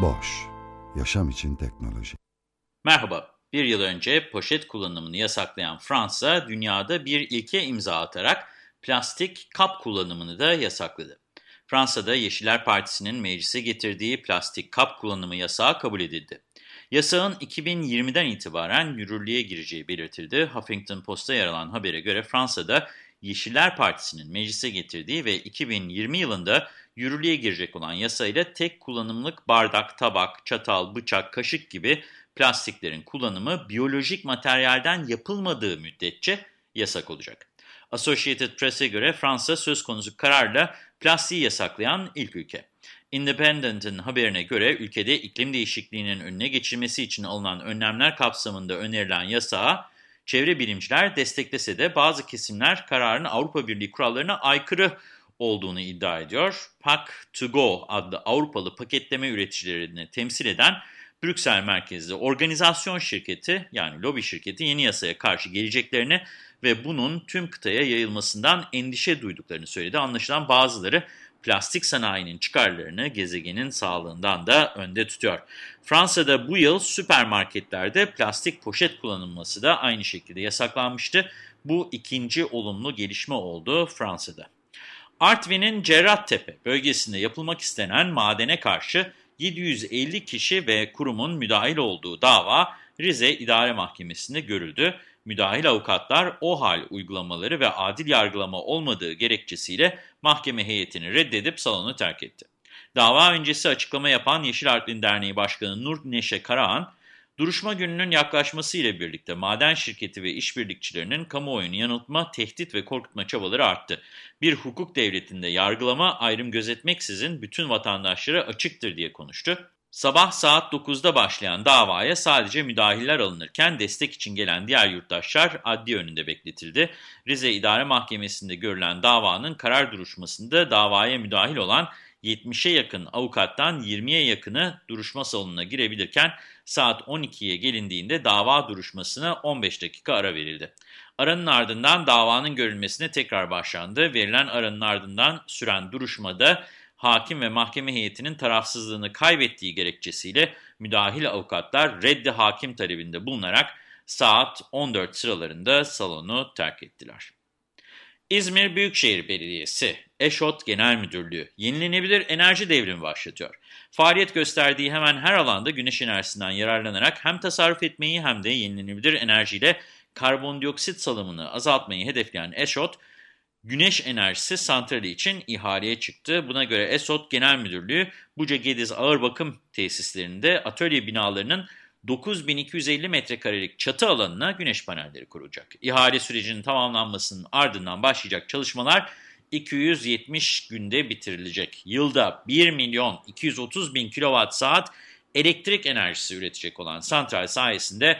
Boş, yaşam için teknoloji. Merhaba, bir yıl önce poşet kullanımını yasaklayan Fransa, dünyada bir ilke imza atarak plastik kap kullanımını da yasakladı. Fransa'da Yeşiller Partisi'nin meclise getirdiği plastik kap kullanımı yasağı kabul edildi. Yasağın 2020'den itibaren yürürlüğe gireceği belirtildi. Huffington Post'ta yer alan habere göre Fransa'da Yeşiller Partisi'nin meclise getirdiği ve 2020 yılında yürürlüğe girecek olan yasayla tek kullanımlık bardak, tabak, çatal, bıçak, kaşık gibi plastiklerin kullanımı biyolojik materyalden yapılmadığı müddetçe yasak olacak. Associated Press'e göre Fransa söz konusu kararla plastiği yasaklayan ilk ülke. Independent'ın haberine göre ülkede iklim değişikliğinin önüne geçilmesi için alınan önlemler kapsamında önerilen yasağı çevre bilimciler desteklese de bazı kesimler kararın Avrupa Birliği kurallarına aykırı olduğunu iddia ediyor. Pack to Go adlı Avrupalı paketleme üreticilerini temsil eden Brüksel merkezli organizasyon şirketi yani lobi şirketi yeni yasaya karşı geleceklerini ve bunun tüm kıtaya yayılmasından endişe duyduklarını söyledi. Anlaşılan bazıları plastik sanayinin çıkarlarını gezegenin sağlığından da önde tutuyor. Fransa'da bu yıl süpermarketlerde plastik poşet kullanılması da aynı şekilde yasaklanmıştı. Bu ikinci olumlu gelişme oldu Fransa'da. Artvin'in Cerrahtepe bölgesinde yapılmak istenen madene karşı 750 kişi ve kurumun müdahil olduğu dava Rize İdare Mahkemesi'nde görüldü. Müdahil avukatlar o hal uygulamaları ve adil yargılama olmadığı gerekçesiyle mahkeme heyetini reddedip salonu terk etti. Dava öncesi açıklama yapan Yeşil Artvin Derneği Başkanı Nur Neşe Karahan, duruşma gününün yaklaşmasıyla birlikte maden şirketi ve işbirlikçilerinin kamuoyunu yanıltma, tehdit ve korkutma çabaları arttı. Bir hukuk devletinde yargılama ayrım gözetmeksizin bütün vatandaşlara açıktır diye konuştu. Sabah saat 9'da başlayan davaya sadece müdahiller alınırken destek için gelen diğer yurttaşlar adli önünde bekletildi. Rize İdare Mahkemesi'nde görülen davanın karar duruşmasında davaya müdahil olan 70'e yakın avukattan 20'ye yakını duruşma salonuna girebilirken saat 12'ye gelindiğinde dava duruşmasına 15 dakika ara verildi. Aranın ardından davanın görülmesine tekrar başlandı. Verilen aranın ardından süren duruşmada hakim ve mahkeme heyetinin tarafsızlığını kaybettiği gerekçesiyle müdahil avukatlar reddi hakim talebinde bulunarak saat 14 sıralarında salonu terk ettiler. İzmir Büyükşehir Belediyesi, Eşot Genel Müdürlüğü yenilenebilir enerji devrimi başlatıyor. Faaliyet gösterdiği hemen her alanda güneş enerjisinden yararlanarak hem tasarruf etmeyi hem de yenilenebilir enerjiyle karbondioksit salımını azaltmayı hedefleyen Eşot, güneş enerjisi santrali için ihaleye çıktı. Buna göre ESOT Genel Müdürlüğü Buca Gediz Ağır Bakım Tesislerinde atölye binalarının 9250 metrekarelik çatı alanına güneş panelleri kuracak. İhale sürecinin tamamlanmasının ardından başlayacak çalışmalar 270 günde bitirilecek. Yılda 1 milyon 230 bin kilowatt saat elektrik enerjisi üretecek olan santral sayesinde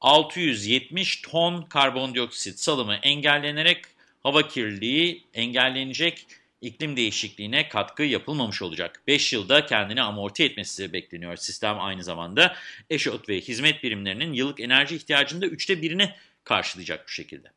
670 ton karbondioksit salımı engellenerek hava kirliliği engellenecek, iklim değişikliğine katkı yapılmamış olacak. 5 yılda kendini amorti etmesi bekleniyor sistem aynı zamanda. Eşot ve hizmet birimlerinin yıllık enerji ihtiyacında üçte birini karşılayacak bu şekilde.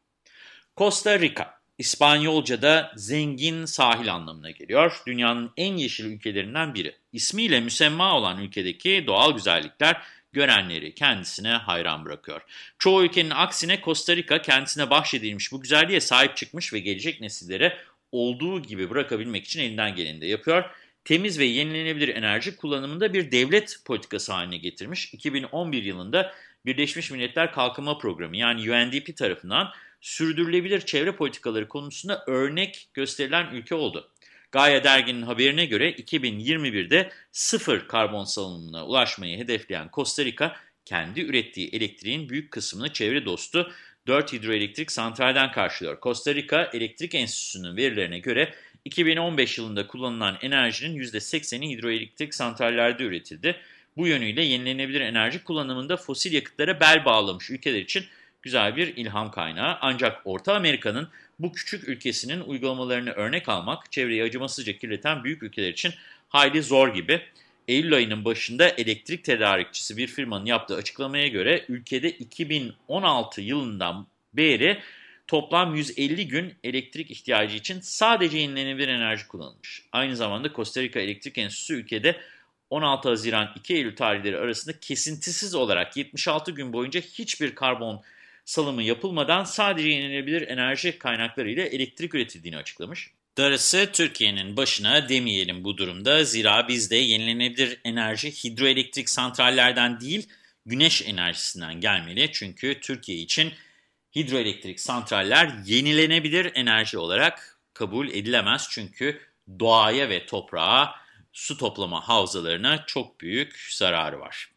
Costa Rica, İspanyolca'da zengin sahil anlamına geliyor. Dünyanın en yeşil ülkelerinden biri. İsmiyle müsemma olan ülkedeki doğal güzellikler görenleri kendisine hayran bırakıyor. Çoğu ülkenin aksine Costa Rica kendisine bahşedilmiş bu güzelliğe sahip çıkmış ve gelecek nesillere olduğu gibi bırakabilmek için elinden geleni de yapıyor. Temiz ve yenilenebilir enerji kullanımında bir devlet politikası haline getirmiş. 2011 yılında Birleşmiş Milletler Kalkınma Programı yani UNDP tarafından sürdürülebilir çevre politikaları konusunda örnek gösterilen ülke oldu. Gaye Dergi'nin haberine göre 2021'de sıfır karbon salınımına ulaşmayı hedefleyen Costa Rica, kendi ürettiği elektriğin büyük kısmını çevre dostu 4 hidroelektrik santralden karşılıyor. Costa Rica Elektrik Enstitüsü'nün verilerine göre 2015 yılında kullanılan enerjinin %80'i hidroelektrik santrallerde üretildi. Bu yönüyle yenilenebilir enerji kullanımında fosil yakıtlara bel bağlamış ülkeler için güzel bir ilham kaynağı. Ancak Orta Amerika'nın bu küçük ülkesinin uygulamalarını örnek almak, çevreyi acımasızca kirleten büyük ülkeler için hayli zor gibi. Eylül ayının başında elektrik tedarikçisi bir firmanın yaptığı açıklamaya göre ülkede 2016 yılından beri toplam 150 gün elektrik ihtiyacı için sadece yenilenebilir enerji kullanılmış. Aynı zamanda Costa Rica Elektrik Enstitüsü ülkede 16 Haziran 2 Eylül tarihleri arasında kesintisiz olarak 76 gün boyunca hiçbir karbon salımı yapılmadan sadece yenilenebilir enerji kaynakları ile elektrik üretildiğini açıklamış. Darısı Türkiye'nin başına demeyelim bu durumda. Zira bizde yenilenebilir enerji hidroelektrik santrallerden değil güneş enerjisinden gelmeli. Çünkü Türkiye için hidroelektrik santraller yenilenebilir enerji olarak kabul edilemez. Çünkü doğaya ve toprağa su toplama havzalarına çok büyük zararı var.